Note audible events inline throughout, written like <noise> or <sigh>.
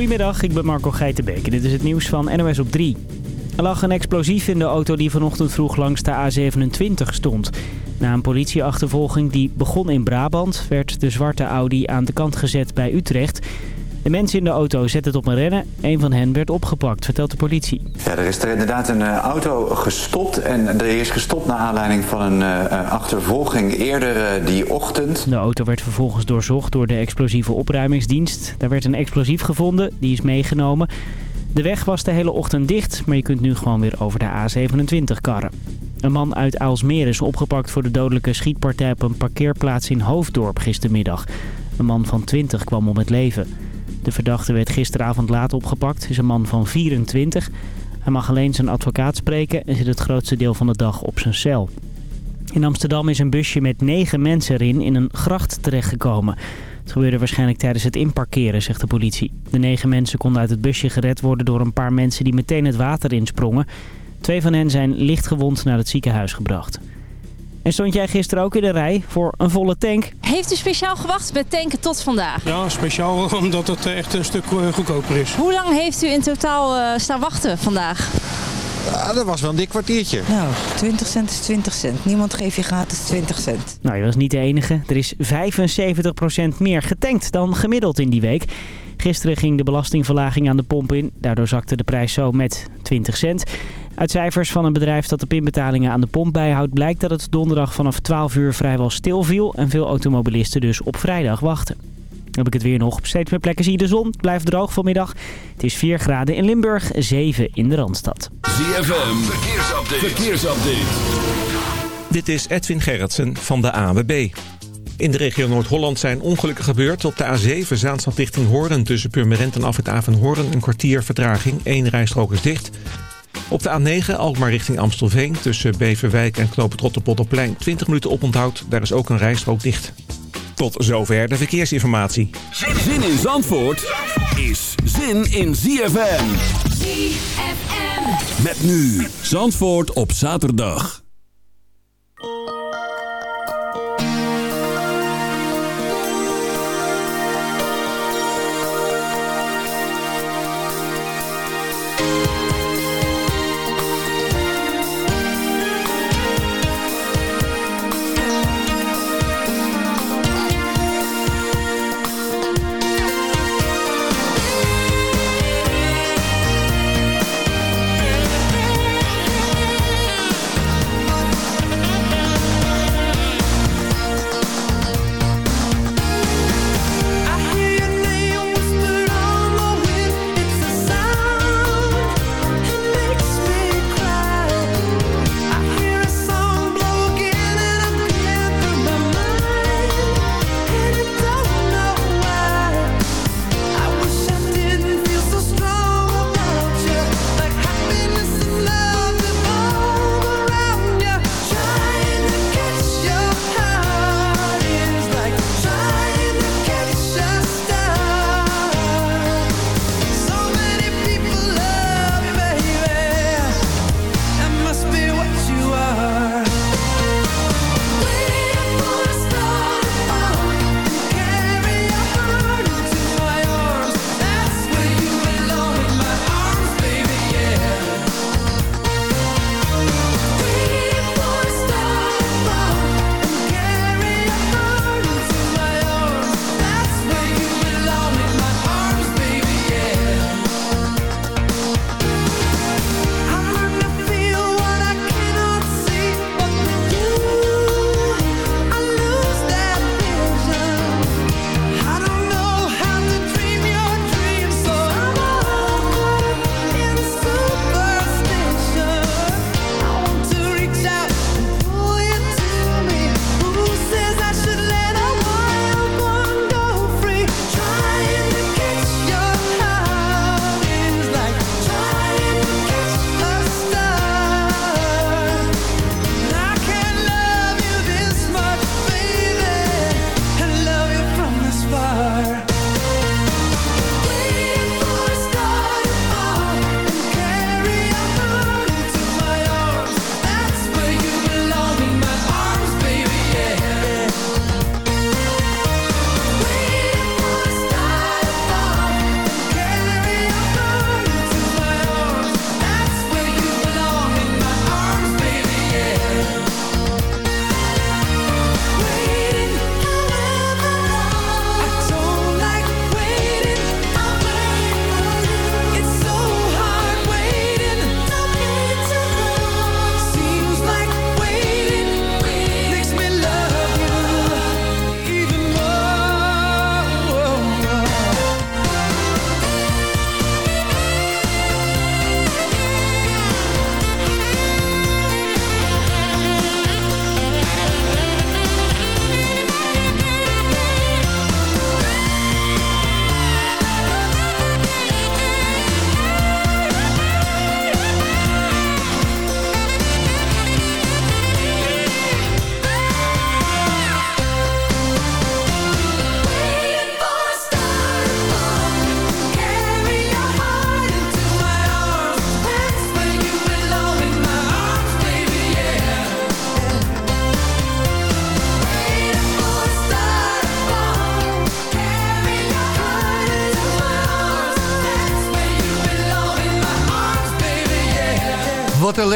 Goedemiddag, ik ben Marco Geitenbeek en dit is het nieuws van NOS op 3. Er lag een explosief in de auto die vanochtend vroeg langs de A27 stond. Na een politieachtervolging die begon in Brabant... werd de zwarte Audi aan de kant gezet bij Utrecht... De mensen in de auto zetten het op een rennen. Een van hen werd opgepakt, vertelt de politie. Ja, er is er inderdaad een uh, auto gestopt. En er is gestopt naar aanleiding van een uh, achtervolging eerder uh, die ochtend. De auto werd vervolgens doorzocht door de explosieve opruimingsdienst. Daar werd een explosief gevonden, die is meegenomen. De weg was de hele ochtend dicht, maar je kunt nu gewoon weer over de A27 karren. Een man uit Aalsmeer is opgepakt voor de dodelijke schietpartij op een parkeerplaats in Hoofddorp gistermiddag. Een man van 20 kwam om het leven. De verdachte werd gisteravond laat opgepakt, is een man van 24. Hij mag alleen zijn advocaat spreken en zit het grootste deel van de dag op zijn cel. In Amsterdam is een busje met negen mensen erin in een gracht terechtgekomen. Het gebeurde waarschijnlijk tijdens het inparkeren, zegt de politie. De negen mensen konden uit het busje gered worden door een paar mensen die meteen het water insprongen. Twee van hen zijn lichtgewond naar het ziekenhuis gebracht. En stond jij gisteren ook in de rij voor een volle tank? Heeft u speciaal gewacht met tanken tot vandaag? Ja, speciaal <laughs> omdat het echt een stuk goedkoper is. Hoe lang heeft u in totaal uh, staan wachten vandaag? Ja, dat was wel een dik kwartiertje. Nou, 20 cent is 20 cent. Niemand geeft je gratis 20 cent. Nou, je was niet de enige. Er is 75% meer getankt dan gemiddeld in die week. Gisteren ging de belastingverlaging aan de pomp in. Daardoor zakte de prijs zo met 20 cent. Uit cijfers van een bedrijf dat de pinbetalingen aan de pomp bijhoudt... blijkt dat het donderdag vanaf 12 uur vrijwel stil viel... en veel automobilisten dus op vrijdag wachten. Dan heb ik het weer nog. Op steeds meer plekken zie je de zon. Het blijft droog vanmiddag. Het is 4 graden in Limburg, 7 in de Randstad. ZFM, verkeersupdate. verkeersupdate. Dit is Edwin Gerritsen van de AWB. In de regio Noord-Holland zijn ongelukken gebeurd. Op de A7 Zaanstad richting Hoorn tussen Purmerend en Afrit Avenhoorn een kwartier vertraging. Eén rijstrook is dicht. Op de A9 Alkmaar richting Amstelveen tussen Beverwijk en Knoop het Rotterpolderplein 20 minuten oponthoud. Daar is ook een rijstrook dicht. Tot zover de verkeersinformatie. Zin in Zandvoort is zin in ZFM. ZFM. Met nu Zandvoort op zaterdag.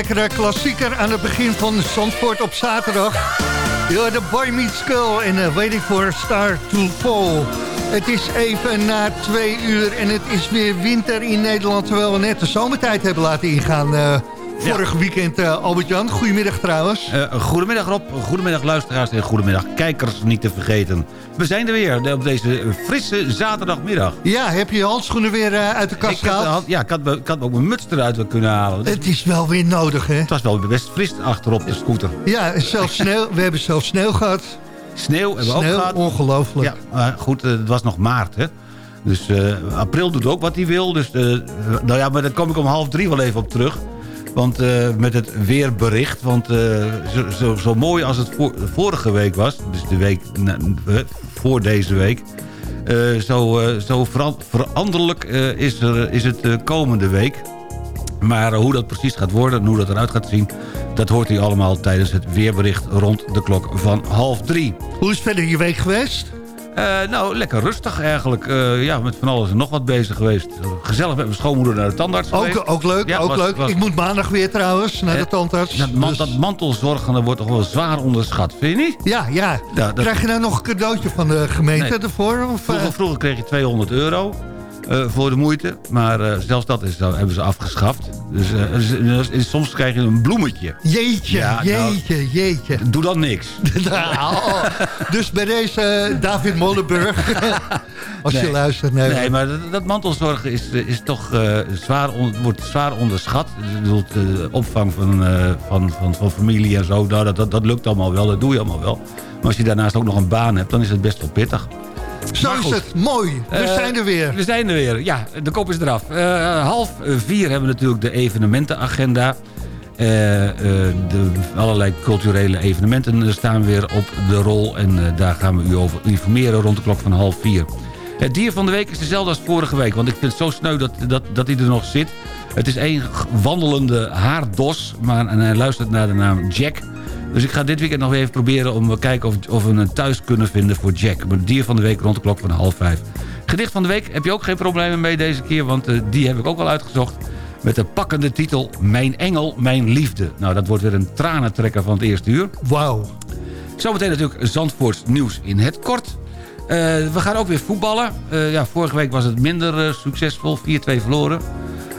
Lekkere klassieker aan het begin van Zandvoort op zaterdag. You're the boy meets girl en uh, waiting for a star to fall. Het is even na twee uur en het is weer winter in Nederland... terwijl we net de zomertijd hebben laten ingaan... Vorig weekend, uh, Albert-Jan. Goedemiddag trouwens. Uh, goedemiddag Rob, goedemiddag luisteraars en goedemiddag kijkers niet te vergeten. We zijn er weer op deze frisse zaterdagmiddag. Ja, heb je je handschoenen weer uh, uit de kast gehaald? Ja, ik had, ik had ook mijn muts eruit kunnen halen. Het is wel weer nodig, hè? Het was wel best fris achterop de scooter. Ja, zelfs <laughs> sneeuw, we hebben zelfs sneeuw gehad. Sneeuw hebben we sneeuw, ook gehad. ongelooflijk. Ja, maar goed, het was nog maart, hè? Dus april doet ook wat hij wil. Dus, nou ja, maar daar kom ik om half drie wel even op terug. Want uh, met het weerbericht, want uh, zo, zo, zo, mooi als het vorige week was... dus de week na, voor deze week... Zo zo veran veranderlijk is, er, is het komende week. Maar hoe dat precies gaat worden en hoe dat eruit gaat zien... dat hoort u allemaal tijdens het weerbericht rond de klok van half drie. Hoe is verder je week geweest? Uh, nou, lekker rustig eigenlijk. Uh, ja, met van alles en nog wat bezig geweest. Gezellig met mijn schoonmoeder naar de tandarts ook, geweest. Ook leuk, ja, ook was, leuk. Was... Ik moet maandag weer trouwens naar de tandarts. Dat, man, dus... dat mantelzorgen wordt toch wel zwaar onderschat, vind je niet? Ja, ja. ja dat... Krijg je nou nog een cadeautje van de gemeente nee. ervoor? Of, vroeger, vroeger kreeg je 200 euro. Uh, voor de moeite. Maar uh, zelfs dat is, hebben ze afgeschaft. Dus, uh, dus, soms krijg je een bloemetje. Jeetje, ja, jeetje, nou, jeetje. Doe dan niks. <laughs> nou, dus bij deze David Molenburg. <laughs> als nee, je luistert. Nee, nee maar dat, dat mantelzorgen is, is toch zwaar on, wordt zwaar onderschat. Bedoelt, de opvang van, van, van, van familie en zo. Nou, dat, dat, dat lukt allemaal wel. Dat doe je allemaal wel. Maar als je daarnaast ook nog een baan hebt, dan is het best wel pittig. Zo is het. Mooi. We uh, zijn er weer. We zijn er weer. Ja, de kop is eraf. Uh, half vier hebben we natuurlijk de evenementenagenda. Uh, de allerlei culturele evenementen staan weer op de rol. En daar gaan we u over informeren rond de klok van half vier. Het dier van de week is dezelfde als vorige week. Want ik vind het zo sneu dat, dat, dat hij er nog zit. Het is één wandelende haardos. Maar, en hij luistert naar de naam Jack... Dus ik ga dit weekend nog even proberen om te kijken of, of we een thuis kunnen vinden voor Jack. Mijn dier van de week rond de klok van half vijf. Gedicht van de week heb je ook geen problemen mee deze keer, want uh, die heb ik ook al uitgezocht. Met de pakkende titel Mijn Engel, Mijn Liefde. Nou, dat wordt weer een tranentrekker van het eerste uur. Wauw. Zometeen natuurlijk Zandvoorts nieuws in het kort. Uh, we gaan ook weer voetballen. Uh, ja, vorige week was het minder succesvol, 4-2 verloren.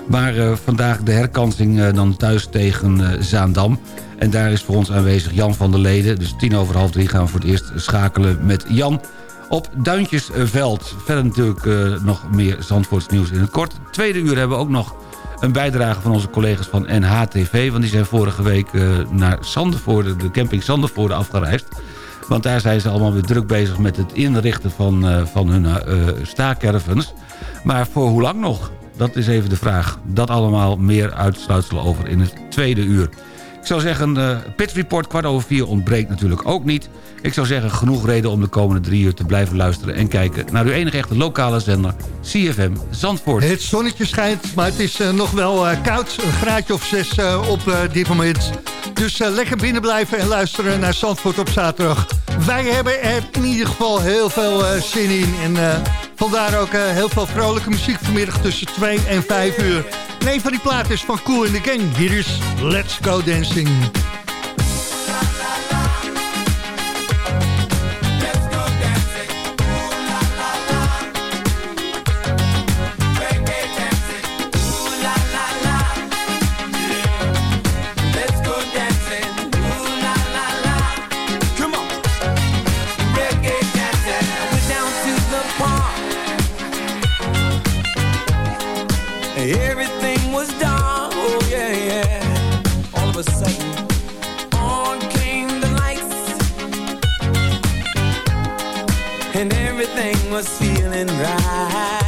Maar uh, vandaag de herkansing uh, dan thuis tegen uh, Zaandam. En daar is voor ons aanwezig Jan van der Leden. Dus tien over half drie gaan we voor het eerst schakelen met Jan op Duintjesveld. Verder natuurlijk nog meer Zandvoorts nieuws in het kort. Tweede uur hebben we ook nog een bijdrage van onze collega's van NHTV. Want die zijn vorige week naar Sandervoorde, de camping Sandervoorde afgereisd. Want daar zijn ze allemaal weer druk bezig met het inrichten van, van hun staakervens. Maar voor hoe lang nog? Dat is even de vraag. Dat allemaal meer uitsluitsel over in het tweede uur. Ik zou zeggen, uh, Pit Report kwart over vier ontbreekt natuurlijk ook niet. Ik zou zeggen, genoeg reden om de komende drie uur te blijven luisteren... en kijken naar uw enige echte lokale zender, CFM Zandvoort. Het zonnetje schijnt, maar het is uh, nog wel uh, koud. Een graadje of zes op dit moment. Dus lekker binnen blijven en luisteren naar Zandvoort op zaterdag. Wij hebben er in ieder geval heel veel zin in. En vandaar ook heel veel vrolijke muziek vanmiddag tussen 2 en 5 uur. En een van die platen is van Cool in the Gang. Hier is Let's Go Dancing. Was feeling right.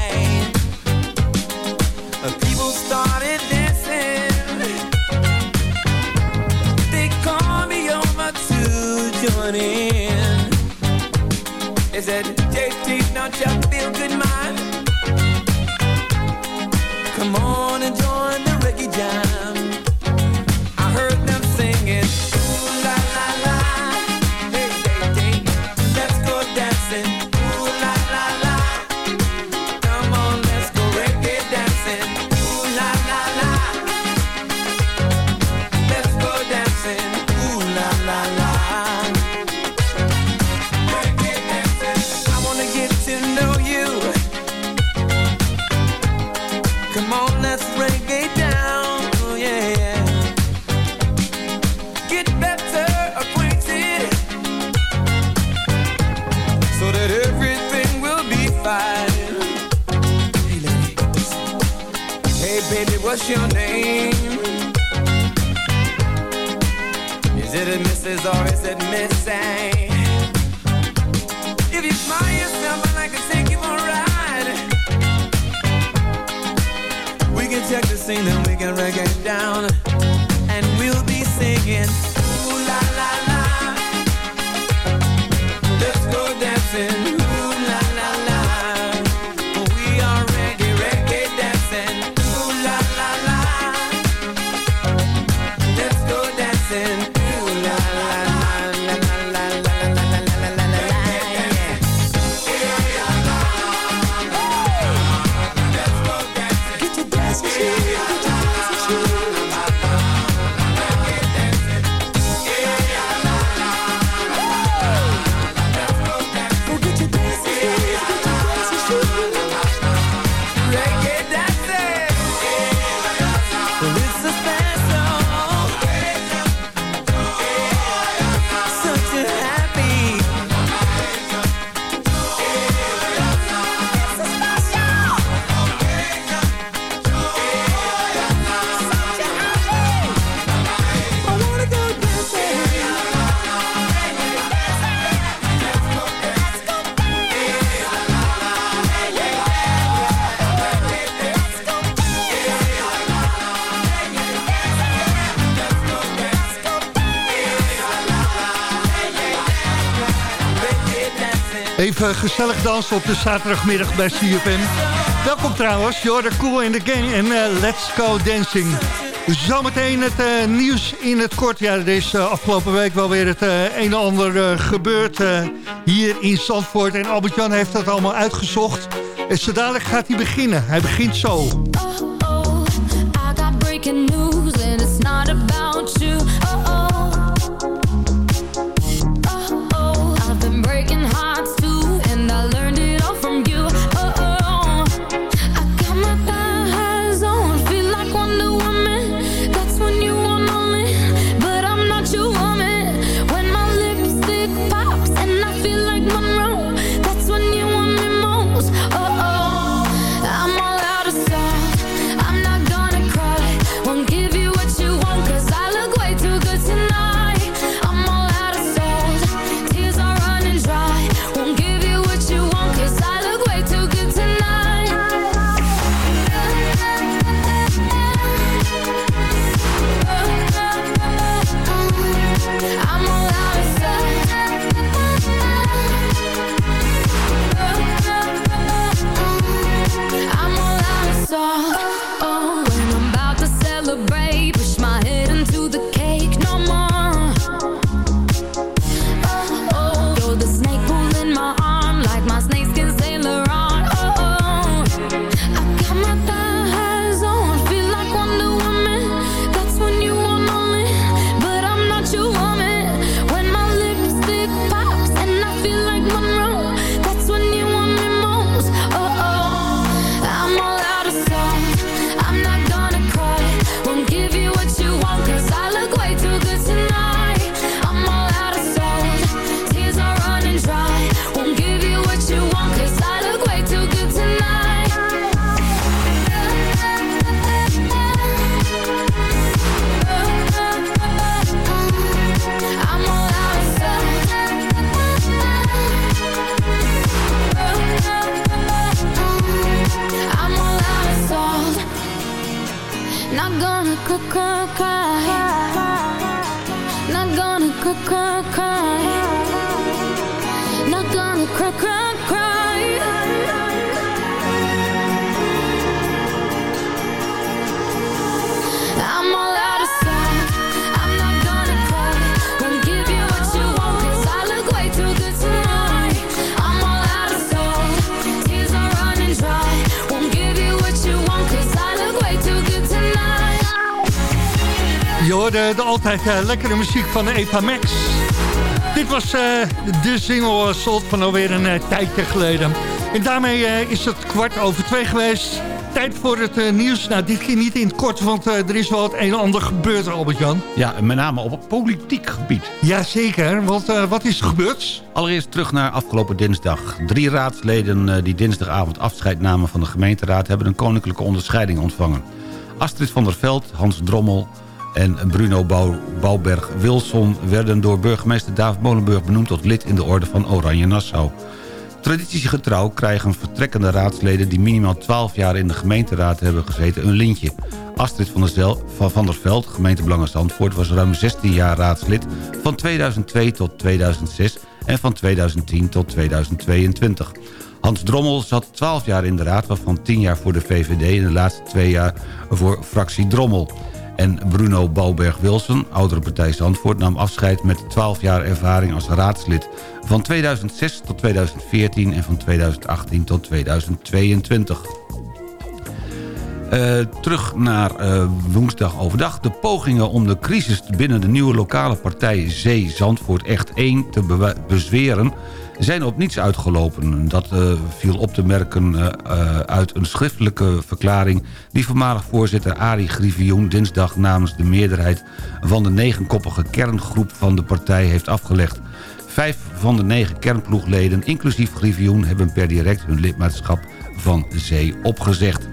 Even gezellig dansen op de zaterdagmiddag bij CFM. Welkom trouwens, Jorda Cool in the Gang en eh, Let's Go Dancing. Zometeen het eh, nieuws in het kort. Ja, er is eh, afgelopen week wel weer het een en ander gebeurd hier in Zandvoort. En Albert-Jan heeft dat allemaal uitgezocht. En zodadelijk gaat hij beginnen. Hij begint zo. altijd eh, lekkere muziek van Epa Max. Dit was eh, de single eh, Salt van alweer een tijdje geleden. En daarmee is het kwart over twee geweest. Tijd voor het nieuws. Nou, dit keer niet in het kort, want er is wel het een en ander gebeurd, Albert-Jan. Ja, met name op het politiek gebied. Jazeker, want wat is er gebeurd? Allereerst terug naar afgelopen dinsdag. Drie raadsleden die dinsdagavond afscheid namen van de gemeenteraad... hebben een koninklijke onderscheiding ontvangen. Astrid van der Veld, Hans Drommel en Bruno Bouw, Bouwberg-Wilson... werden door burgemeester David Molenburg benoemd tot lid in de orde van Oranje Nassau. Traditiegetrouw krijgen vertrekkende raadsleden... die minimaal 12 jaar in de gemeenteraad hebben gezeten een lintje. Astrid van der, Zel, van, der Veld, gemeentebelangen Zandvoort... was ruim 16 jaar raadslid van 2002 tot 2006 en van 2010 tot 2022. Hans Drommel zat 12 jaar in de raad, waarvan 10 jaar voor de VVD... en de laatste twee jaar voor fractie Drommel. En Bruno Bouwberg-Wilson, oudere partij Zandvoort... nam afscheid met 12 jaar ervaring als raadslid. Van 2006 tot 2014 en van 2018 tot 2022. Uh, terug naar uh, woensdag overdag. De pogingen om de crisis binnen de nieuwe lokale partij Zee Zandvoort echt 1 te be bezweren zijn op niets uitgelopen. Dat uh, viel op te merken uit een schriftelijke verklaring... die voormalig voorzitter Arie Griffioen dinsdag namens de meerderheid... van de negenkoppige kerngroep van de partij heeft afgelegd. Vijf van de negen kernploegleden, inclusief Griffioen... hebben per direct hun lidmaatschap van Zee opgezegd.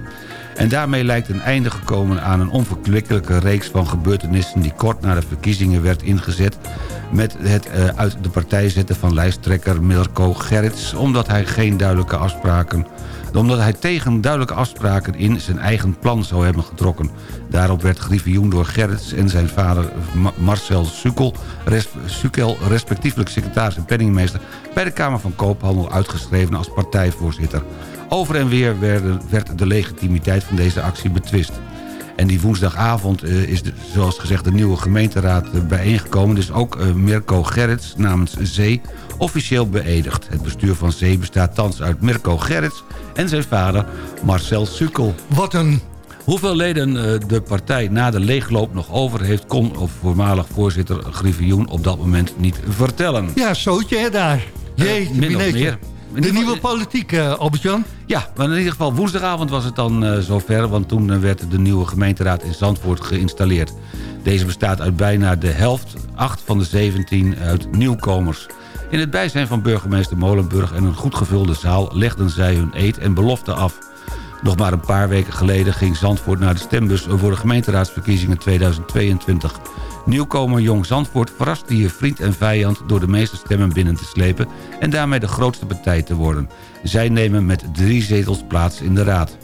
En daarmee lijkt een einde gekomen aan een onverkwikkelijke reeks van gebeurtenissen... die kort na de verkiezingen werd ingezet... met het uh, uit de partij zetten van lijsttrekker Mirko Gerrits... omdat hij geen duidelijke afspraken omdat hij tegen duidelijke afspraken in zijn eigen plan zou hebben getrokken. Daarop werd Griffioen door Gerrits en zijn vader Marcel Sukkel, res, Sukkel, respectievelijk secretaris en penningmeester... bij de Kamer van Koophandel uitgeschreven als partijvoorzitter. Over en weer werd de legitimiteit van deze actie betwist. En die woensdagavond uh, is, de, zoals gezegd, de nieuwe gemeenteraad uh, bijeengekomen. Dus ook uh, Mirko Gerrits namens Zee officieel beëdigd. Het bestuur van Zee bestaat thans uit Mirko Gerrits en zijn vader Marcel Sukkel. Wat een... Hoeveel leden de partij na de leegloop nog over heeft... kon of voormalig voorzitter Griffioen op dat moment niet vertellen. Ja, zootje hè, daar. Jee, min of meer. De nieuwe politiek, uh, Albert-Jan? Ja, maar in ieder geval woensdagavond was het dan uh, zover... want toen uh, werd de nieuwe gemeenteraad in Zandvoort geïnstalleerd. Deze bestaat uit bijna de helft, 8 van de 17 uit nieuwkomers. In het bijzijn van burgemeester Molenburg en een goed gevulde zaal... legden zij hun eed en belofte af. Nog maar een paar weken geleden ging Zandvoort naar de stembus... voor de gemeenteraadsverkiezingen 2022... Nieuwkomer Jong Zandvoort verraste hier vriend en vijand... door de meeste stemmen binnen te slepen... en daarmee de grootste partij te worden. Zij nemen met drie zetels plaats in de raad.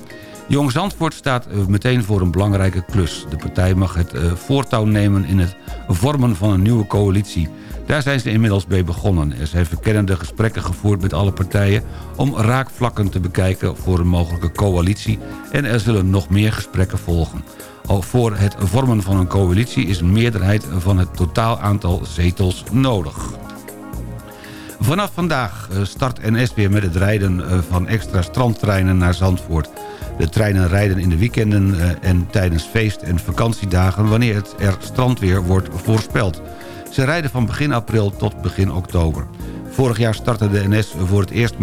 Jong Zandvoort staat meteen voor een belangrijke klus. De partij mag het voortouw nemen in het vormen van een nieuwe coalitie. Daar zijn ze inmiddels mee begonnen. Er zijn verkennende gesprekken gevoerd met alle partijen... om raakvlakken te bekijken voor een mogelijke coalitie... en er zullen nog meer gesprekken volgen. Voor het vormen van een coalitie is een meerderheid van het totaal aantal zetels nodig. Vanaf vandaag start NS weer met het rijden van extra strandtreinen naar Zandvoort. De treinen rijden in de weekenden en tijdens feest- en vakantiedagen... wanneer het er strandweer wordt voorspeld. Ze rijden van begin april tot begin oktober. Vorig jaar startte de NS voor het eerst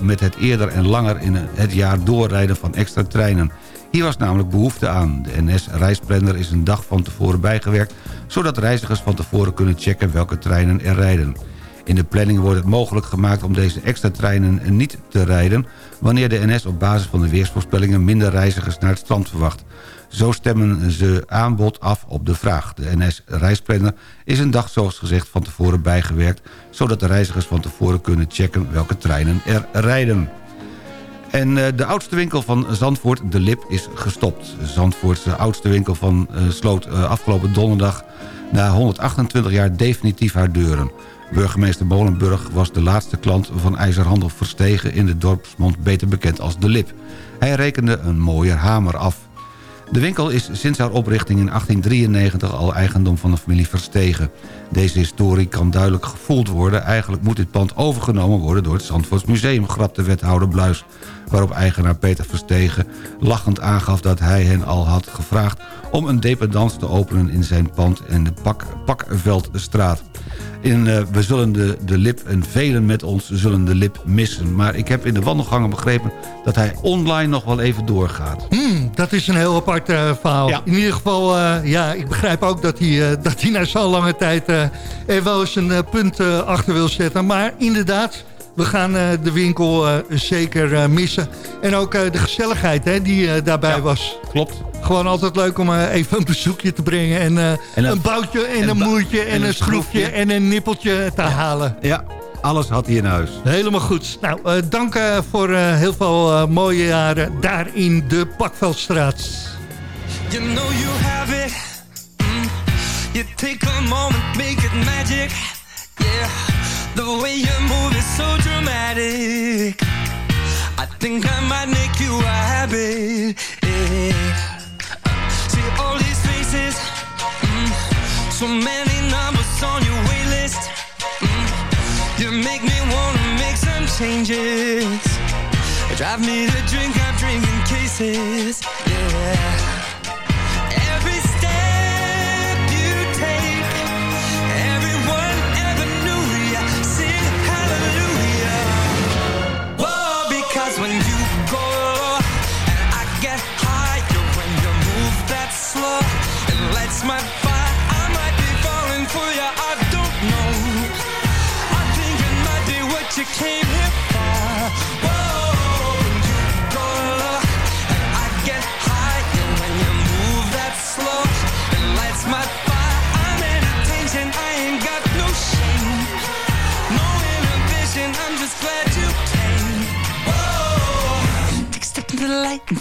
met het eerder en langer in het jaar doorrijden van extra treinen. Hier was namelijk behoefte aan. De NS-reisplanner is een dag van tevoren bijgewerkt... zodat reizigers van tevoren kunnen checken welke treinen er rijden. In de planning wordt het mogelijk gemaakt om deze extra treinen niet te rijden... wanneer de NS op basis van de weersvoorspellingen minder reizigers naar het strand verwacht. Zo stemmen ze aanbod af op de vraag. De NS-reisplanner is een dag zoals gezegd van tevoren bijgewerkt... zodat de reizigers van tevoren kunnen checken welke treinen er rijden. En uh, de oudste winkel van Zandvoort, De Lip, is gestopt. Zandvoortse oudste winkel van, uh, sloot afgelopen donderdag... na 128 jaar definitief haar deuren. Burgemeester Molenburg was de laatste klant van IJzerhandel Verstegen... in de dorpsmond beter bekend als De Lip. Hij rekende een mooie hamer af. De winkel is sinds haar oprichting in 1893 al eigendom van de familie Verstegen. Deze historie kan duidelijk gevoeld worden. Eigenlijk moet dit pand overgenomen worden door het Zandvoorts Museum, grapte wethouder Bluis. Waarop eigenaar Peter Verstegen lachend aangaf dat hij hen al had gevraagd... om een dependance te openen in zijn pand in de Pak, Pakveldstraat. In, uh, we zullen de, de lip, en velen met ons zullen de lip missen. Maar ik heb in de wandelgangen begrepen dat hij online nog wel even doorgaat. Hmm, dat is een heel apart uh, verhaal. Ja. In ieder geval, uh, ja, ik begrijp ook dat hij, dat hij na zo'n lange tijd... er wel eens een punt achter wil zetten. Maar inderdaad we gaan eh, de winkel eh, zeker eh, missen. En ook eh, de gezelligheid hè, die eh, daarbij was. Klopt. Gewoon altijd leuk om eh, even een bezoekje te brengen. En, eh, een- een boutje en, en een moertje en, en een schroefje schroefje. en een nippeltje te halen. Ja, alles had hij in huis. Helemaal goed. Nou, eh, dank eh, voor eh, heel veel eh, mooie jaren daar in de Pakveldstraat. You know you have it. You take a moment, make it magic. Yeah, the way you move is so dramatic. I think I might make you a habit. See all these faces. Mm. So many numbers on your wait list. Mm. You make me wanna make some changes. Drive me to drink, I'm drinking cases. Yeah.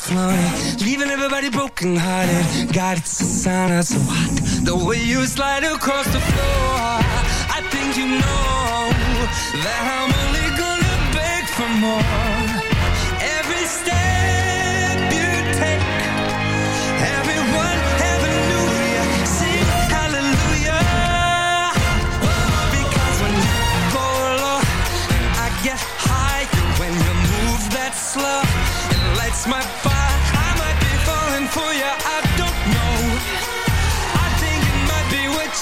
Floating, leaving everybody broken hearted. God, it's a sign I'm so hot. The way you slide across the floor, I think you know that I'm only gonna beg for more.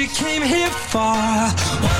you came here for.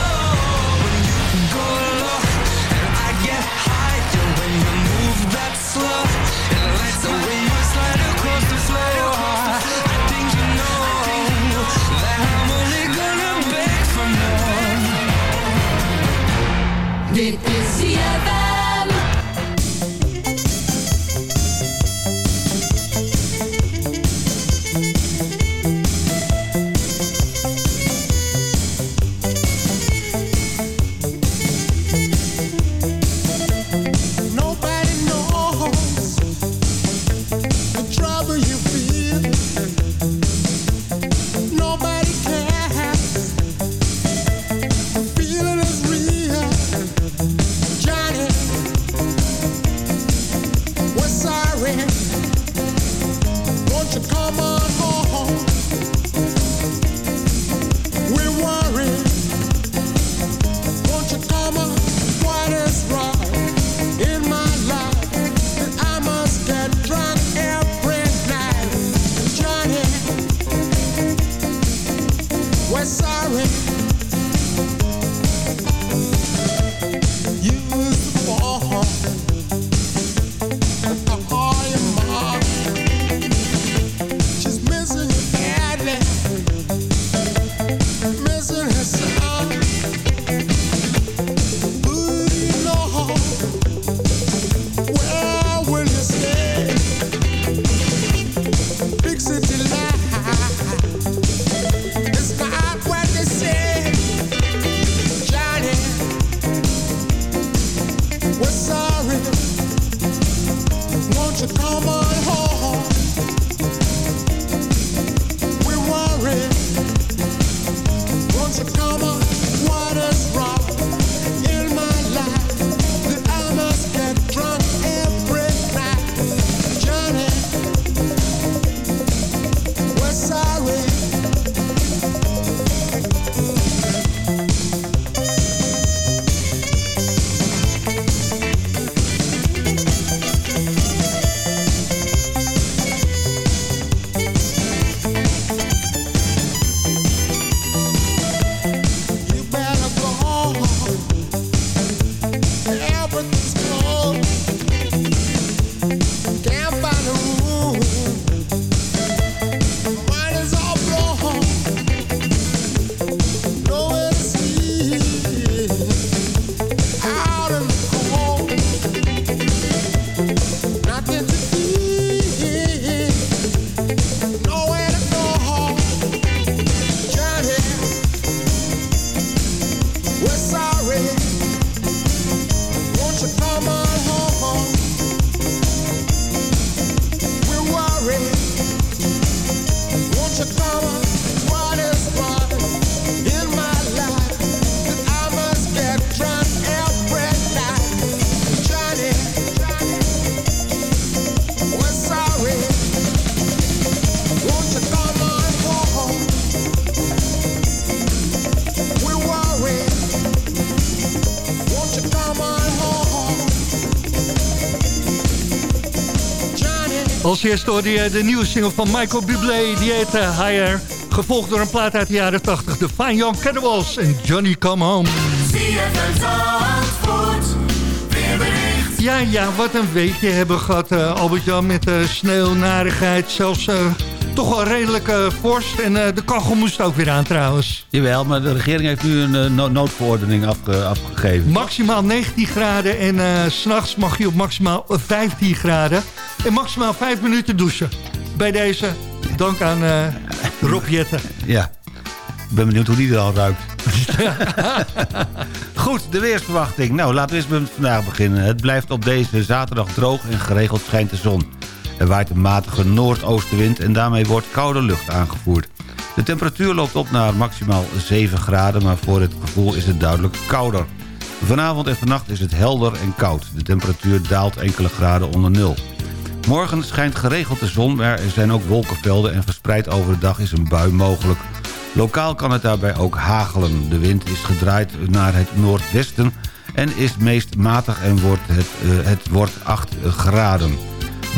Als eerste hoorde je de nieuwe single van Michael Bublé, die heet eh, Higher. Gevolgd door een plaat uit de jaren 80, de Fine Young Cannibals en Johnny Come Home. Ja, ja, wat een weekje hebben we gehad, eh, Albert-Jan, met uh, sneeuw, narigheid, zelfs toch wel redelijke vorst. En de kachel moest ook weer aan trouwens. Jawel, maar de regering heeft nu een no- noodverordening afge- afgegeven. Maximaal 19 graden en s s'nachts mag je op maximaal 15 graden. En maximaal 5 minuten douchen. Bij deze, dank aan eh Rob Jetten. <laughs> Ja, ik ben benieuwd hoe die er al ruikt. <laughs> Goed, de weersverwachting. Nou, laten we eens met vandaag beginnen. Het blijft op deze zaterdag droog en geregeld schijnt de zon. Er waait een matige noordoostenwind en daarmee wordt koude lucht aangevoerd. De temperatuur loopt op naar maximaal 7 graden, maar voor het gevoel is het duidelijk kouder. Vanavond en vannacht is het helder en koud. De temperatuur daalt enkele graden onder nul. Morgen schijnt geregeld de zon, maar er zijn ook wolkenvelden... en verspreid over de dag is een bui mogelijk. Lokaal kan het daarbij ook hagelen. De wind is gedraaid naar het noordwesten en is meest matig en wordt het, eh, het wordt 8 graden.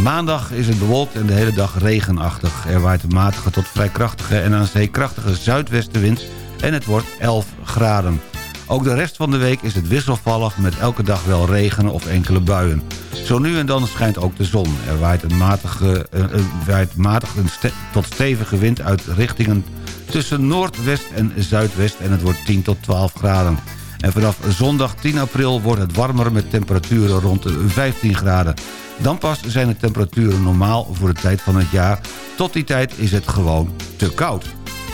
Maandag is het bewolkt en de hele dag regenachtig. Er waait een matige tot vrij krachtige en aan zee krachtige zuidwestenwind... en het wordt 11 graden. Ook de rest van de week is het wisselvallig met elke dag wel regen of enkele buien. Zo nu en dan schijnt ook de zon. Er waait een matige, eh, eh, waait matig een tot stevige wind uit richtingen tussen noordwest en zuidwest... en het wordt 10 tot 12 graden. En vanaf zondag 10 april wordt het warmer met temperaturen rond de 15 graden. Dan pas zijn de temperaturen normaal voor de tijd van het jaar. Tot die tijd is het gewoon te koud.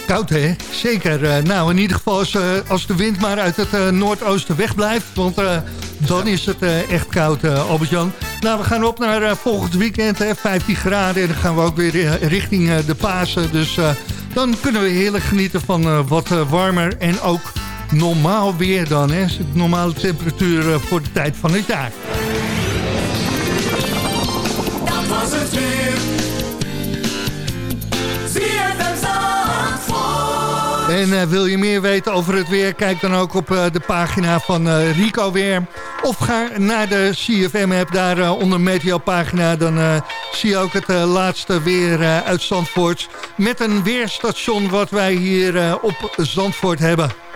Koud, hè? Zeker. Eh, nou, in ieder geval als, eh, als de wind maar uit het eh, noordoosten wegblijft. Want eh, dan is het eh, echt koud, eh, Albert-Jan. Nou, we gaan op naar eh, volgend weekend, hè, 15 graden. En dan gaan we ook weer richting eh, de Pasen. Dus eh, dan kunnen we heerlijk genieten van eh, wat warmer en ook normaal weer dan. Hè? Normale temperatuur eh, voor de tijd van het jaar. Dat was het weer. En eh, wil je meer weten over het weer? Kijk dan ook op eh, de pagina van eh, Rico Weer. Of ga naar de CFM-app, daar onder Meteo-pagina. Dan zie je ook het laatste weer uit Zandvoort. Met een weerstation wat wij hier op Zandvoort hebben.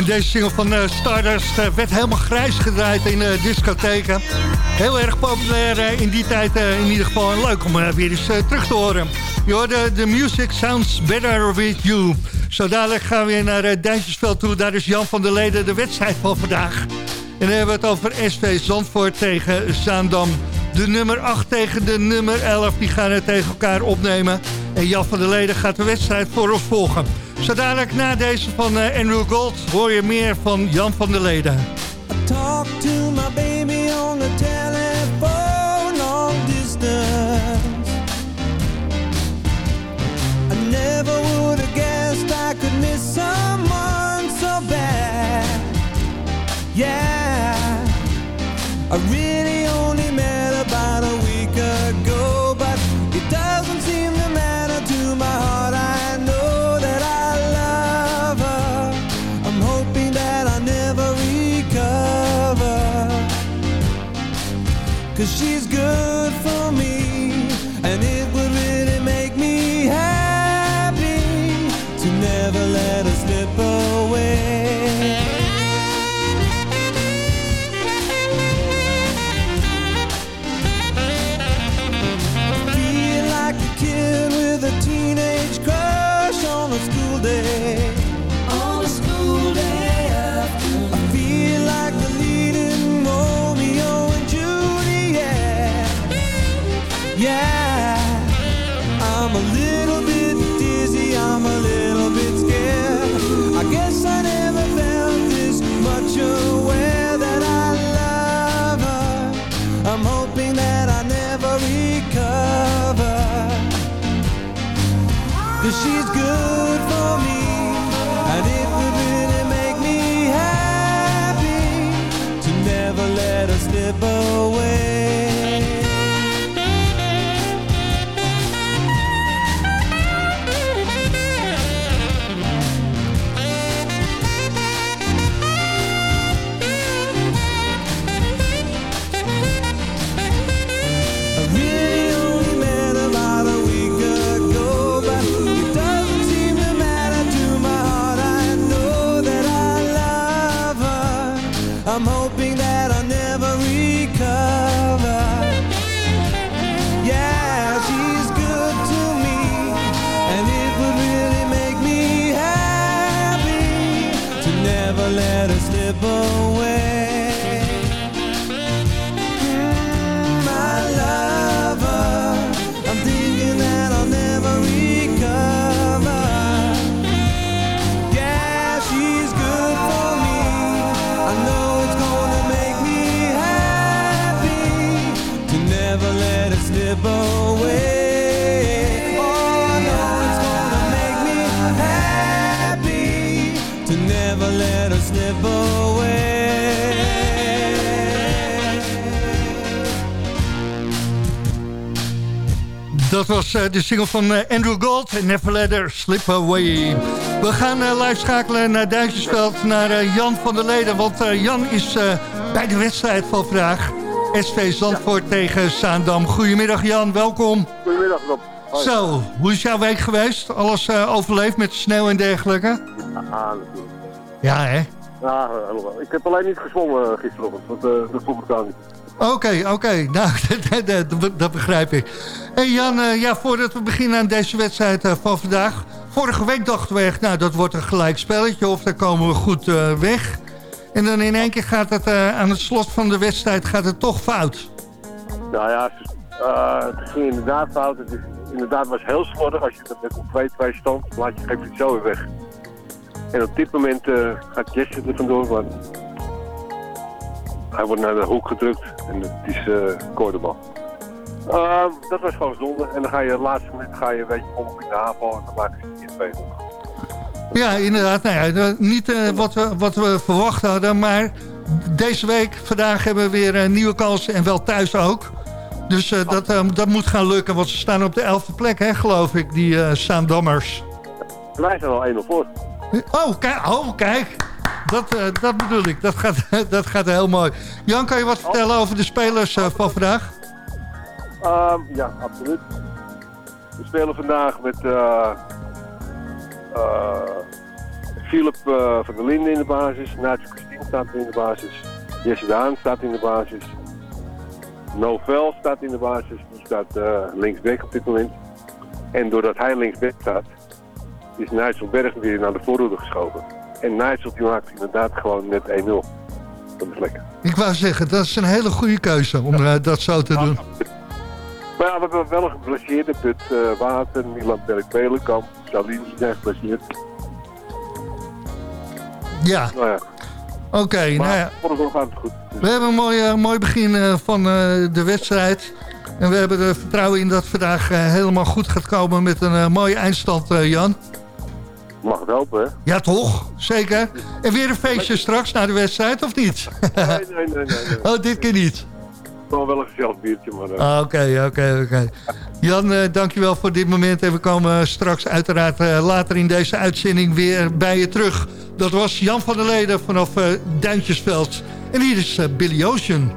En deze single van eh, Stardust eh, werd helemaal grijs gedraaid in eh, discotheken. Heel erg populair in die tijd in ieder geval. En leuk om weer eens terug te horen. Je hoorde The Music Sounds Better With You. Zo dadelijk gaan we weer naar uh, toe. Daar is Jan van der Leden de wedstrijd van vandaag. En dan hebben we het over SV Zandvoort tegen Zaandam. De nummer 8 tegen de nummer 11. Die gaan het tegen elkaar opnemen. En Jan van der Leden gaat de wedstrijd voor ons volgen. Zo dadelijk na deze van eh, Andrew Gold hoor je meer van Jan van der Leden. Talk to my baby on the telephone long distance. I never would have guessed I could miss someone so bad. Yeah, I really only met Cause she's she's good Dat was eh, de single van eh, Andrew Gold Never Let Her Slip Away. We gaan eh, live schakelen naar Duintjesveld, naar Jan van der Leden. Want Jan is bij de wedstrijd van vandaag. SV Zandvoort tegen Zaandam. Goedemiddag Jan, welkom. Goedemiddag Rob. Hoi. Zo, hoe is jouw week geweest? Alles overleefd met sneeuw en dergelijke? Ah, natuurlijk. Ja, hè? Ja. Ik heb alleen niet gezwommen gisterochtend, want dat vond ik niet. Oké, oké. <laughs> Nou, dat, begrijp ik. Hey Jan, eh, ja, voordat we beginnen aan deze wedstrijd eh, van vandaag. Vorige week dachten we echt, nou, dat wordt een gelijk spelletje of daar komen we goed eh, weg. En dan in één keer gaat het aan het slot van de wedstrijd gaat het toch fout. Nou ja, het ging inderdaad fout. Het inderdaad was heel slordig. Als je dat met een 2-2 stand, laat je, geef je het zo weer weg. En op dit moment gaat Jesse er vandoor, want hij wordt naar de hoek gedrukt en het is eh koordebal. Ehm, dat was gewoon zonde. En dan ga je de laatste minuut ga je, weet je, om in de aanval en dan maken ze het in 2 Ja, inderdaad. Nou ja, eh, niet eh, wat, we, wat we verwacht hadden, maar deze week, vandaag hebben we weer een nieuwe kansen en wel thuis ook. Dus eh, dat, dat moet gaan lukken, want ze staan op de elfde plek, hè, geloof ik, die eh Saandammers. Wij zijn al 1-0 voor. Oh, kijk, oh, kijk. Dat, eh, dat bedoel ik. Dat gaat, <laughs> dat gaat heel mooi. Jan, kan je wat vertellen over de spelers eh, van vandaag? Ehm, ja, absoluut. We spelen vandaag met eh eh, Philip van der Linden in de basis. Naatje Christine staat in de basis. Jesse Daan staat in de basis. Novel staat in de basis. Die staat linksback op dit moment. En doordat hij linksback staat, is Nigel Berg weer naar de voorhoede geschoven. En Nigel die maakt inderdaad gewoon net 1-0. Dat is lekker. Ik wou zeggen, dat is een hele goede keuze om eh, dat zo te doen. Maar ja, we hebben wel een geblesseerde. Put uh, Water, Milan Berg-Belenkamp, Salini zijn geblesseerd. Ja, Nou ja, oké. nou ja, goed. we hebben een mooi, mooi begin eh, van de wedstrijd. En we hebben er vertrouwen in dat vandaag helemaal goed gaat komen met een mooie eindstand, Jan. Mag het helpen, hè? Ja, toch? Zeker. En weer een feestje straks na de wedstrijd, of niet? Nee, nee, nee, nee. oh, dit keer niet. Wel wel een gezellig biertje, maar... eh, Ah, Oké, oké, oké. Jan, eh, dankjewel voor dit moment. En we komen straks uiteraard eh, later in deze uitzending weer bij je terug. Dat was Jan van der Leden vanaf Duintjesveld. En hier is Billy Ocean.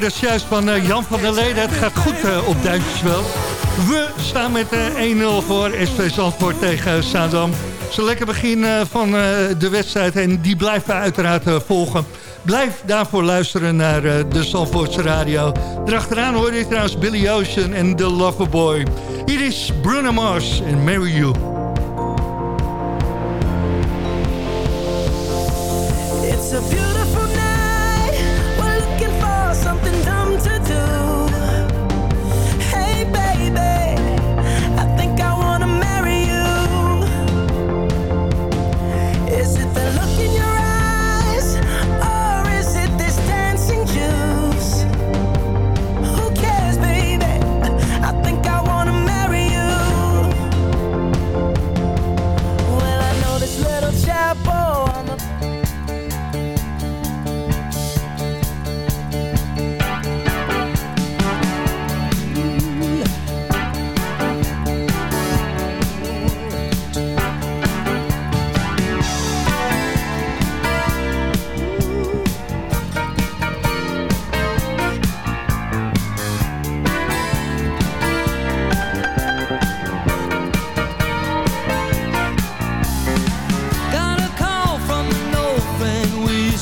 hoorde het juist van eh, Jan van der Leden. Het gaat goed eh, op Duitsersveld. We staan met eh, 1-0 voor SV Zandvoort tegen Saandam. Het lekker begin van de wedstrijd en die blijven we uiteraard volgen. Blijf daarvoor luisteren naar de Zandvoortse radio. Erachteraan hoor je trouwens Billy Ocean en The Loverboy. Hier is Bruno Mars en Marry You.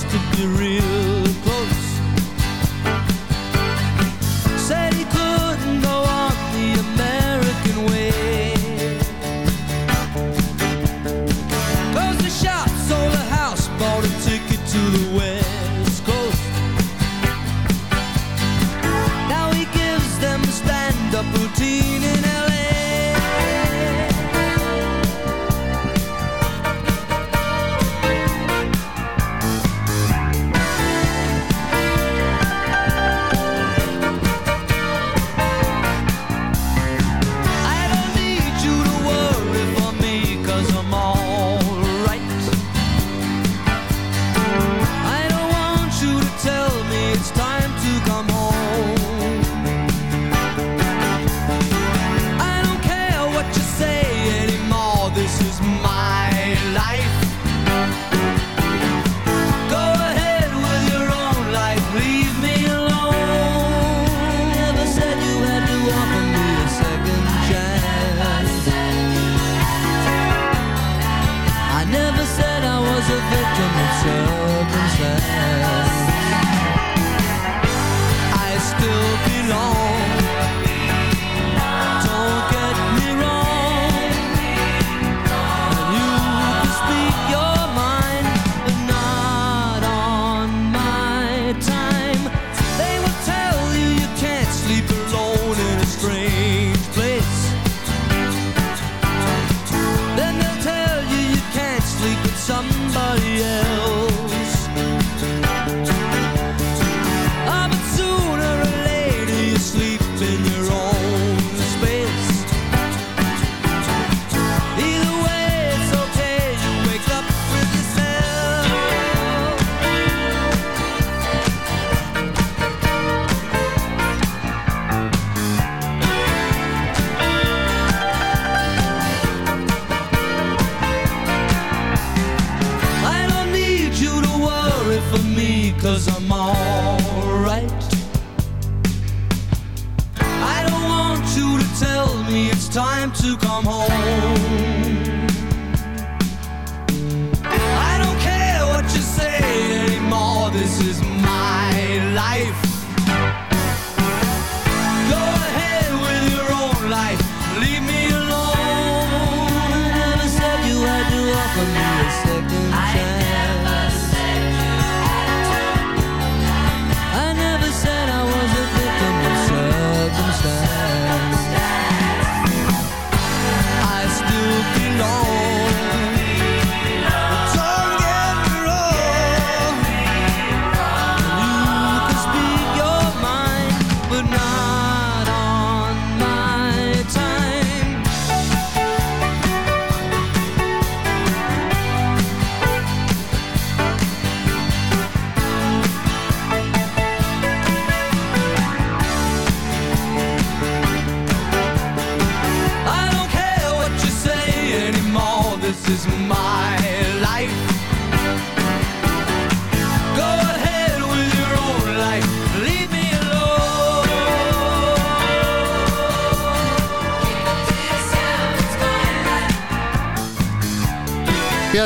used to be real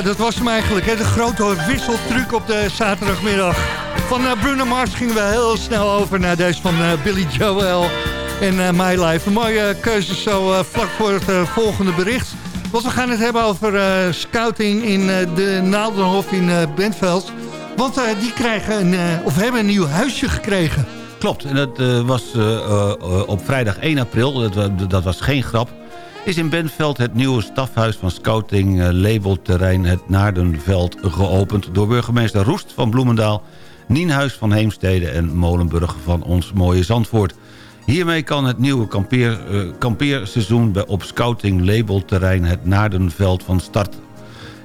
Dat was hem eigenlijk. Hè? De grote wisseltruc op de zaterdagmiddag. Van eh, Bruno Mars gingen we heel snel over naar deze van eh, Billy Joel en eh, My Life. Een mooie keuze zo vlak voor het volgende bericht. Want we gaan het hebben over scouting in de Naaldenhof in Bentveld. Want die krijgen een, of hebben een nieuw huisje gekregen. Klopt, en dat was op vrijdag 1 april, dat, dat was geen grap... is in Bentveld het nieuwe stafhuis van scouting eh, labelterrein het Naardenveld geopend... door burgemeester Roest van Bloemendaal, Nienhuis van Heemstede en Molenburg van ons mooie Zandvoort. Hiermee kan het nieuwe kampeer, eh, kampeerseizoen op scouting labelterrein het Naardenveld van start.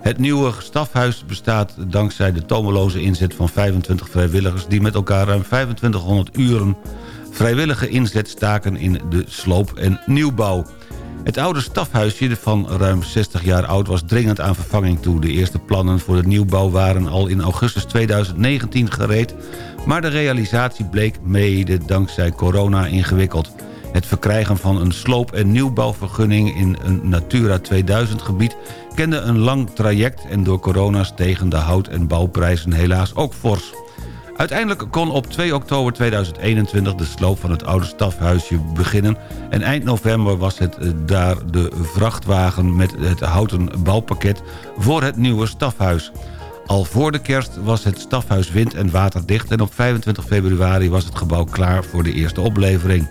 Het nieuwe stafhuis bestaat dankzij de tomeloze inzet van 25 vrijwilligers... die met elkaar ruim 2500 uren vrijwillige inzet staken in de sloop- en nieuwbouw. Het oude stafhuisje van ruim 60 jaar oud was dringend aan vervanging toe. De eerste plannen voor de nieuwbouw waren al in augustus 2019 gereed... maar de realisatie bleek mede dankzij corona ingewikkeld. Het verkrijgen van een sloop- en nieuwbouwvergunning in een Natura 2000 gebied kende een lang traject en door corona stegen de hout- en bouwprijzen helaas ook fors. Uiteindelijk kon op 2 oktober 2021 de sloop van het oude stafhuisje beginnen... en eind november was het eh, daar de vrachtwagen met het houten bouwpakket voor het nieuwe stafhuis. Al voor de kerst was het stafhuis wind- en waterdicht... en op 25 februari was het gebouw klaar voor de eerste oplevering.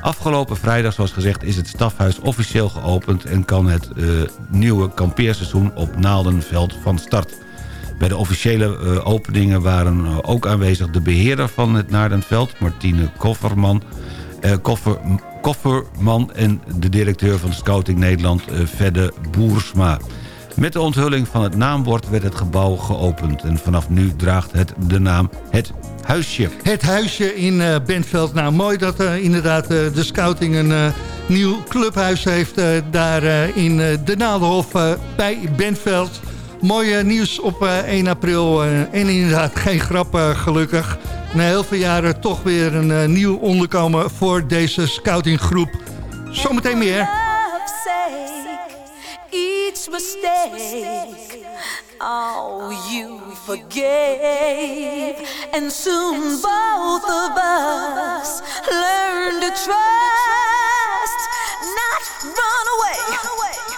Afgelopen vrijdag, zoals gezegd, is het stafhuis officieel geopend... en kan het eh, nieuwe kampeerseizoen op Naaldenveld van start. Bij de officiële eh, openingen waren eh, ook aanwezig de beheerder van het Naardenveld... Martine Kofferman, eh, Koffer, Kofferman en de directeur van Scouting Nederland, Vedde Boersma. Met de onthulling van het naambord werd het gebouw geopend... en vanaf nu draagt het de naam Het Huisje. Het huisje in Bentveld. Nou, mooi dat inderdaad de scouting een nieuw clubhuis heeft... daar in de Naaldenhof eh, bij Bentveld. Mooi eh, nieuws op eh, 1 april. eh, en inderdaad geen grap, eh, gelukkig. Na heel veel jaren toch weer een eh, nieuw onderkomen voor deze scoutinggroep. Zometeen meer. each mistake, oh, you forgave. And soon both of us learn to trust, not run away.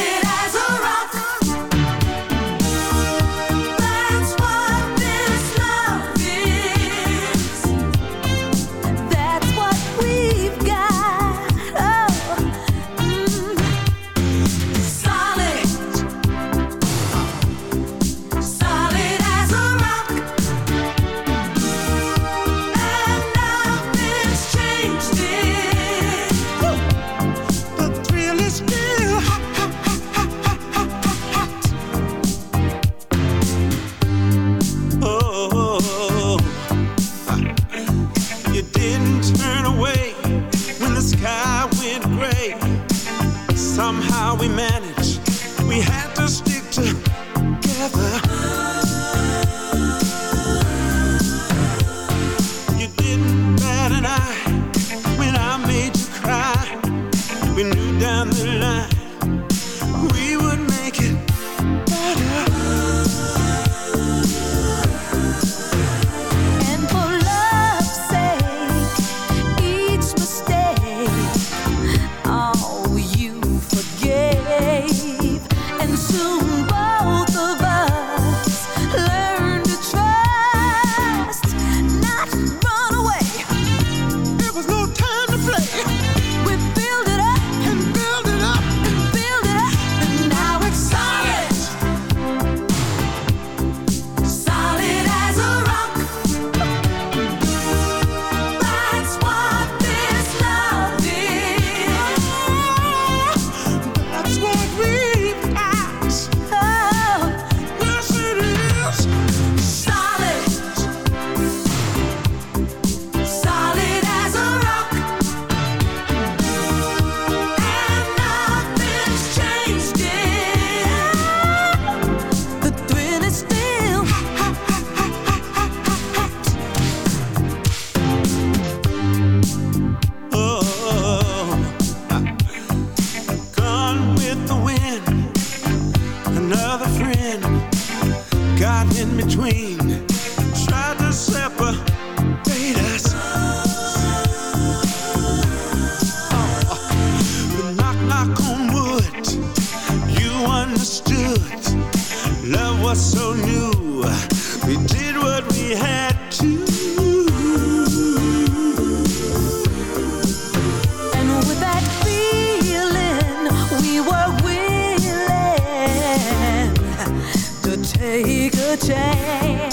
take a chance.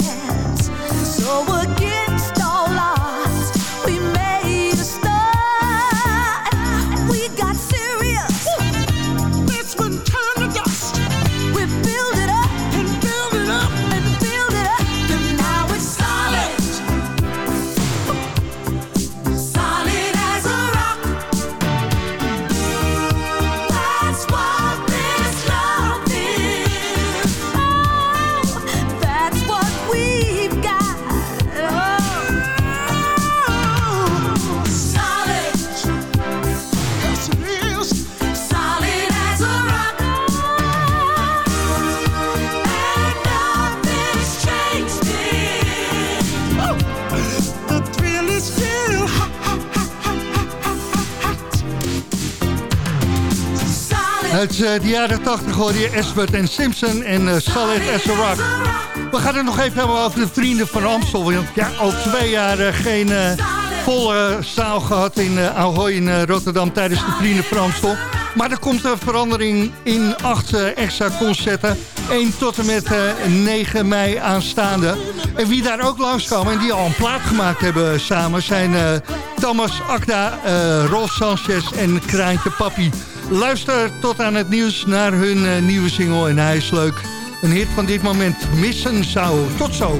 Eh, de jaren 80 hoor je Esbert en Simpson en eh, Solid as a Rock. We gaan het nog even hebben over de vrienden van Amstel. Want ja, al twee jaar eh, geen eh, volle zaal gehad in Ahoy in Rotterdam tijdens de vrienden van Amstel. Maar er komt een verandering in acht extra concerten. 1 tot en met eh, 9 mei aanstaande. En wie daar ook langskomen en die al een plaat gemaakt hebben samen... zijn Thomas Akda, Rolf Sanchez en Kraantje Papi. Luister tot aan het nieuws naar hun eh, nieuwe single en hij is leuk. Een hit van dit moment, Missen zou. Tot zo.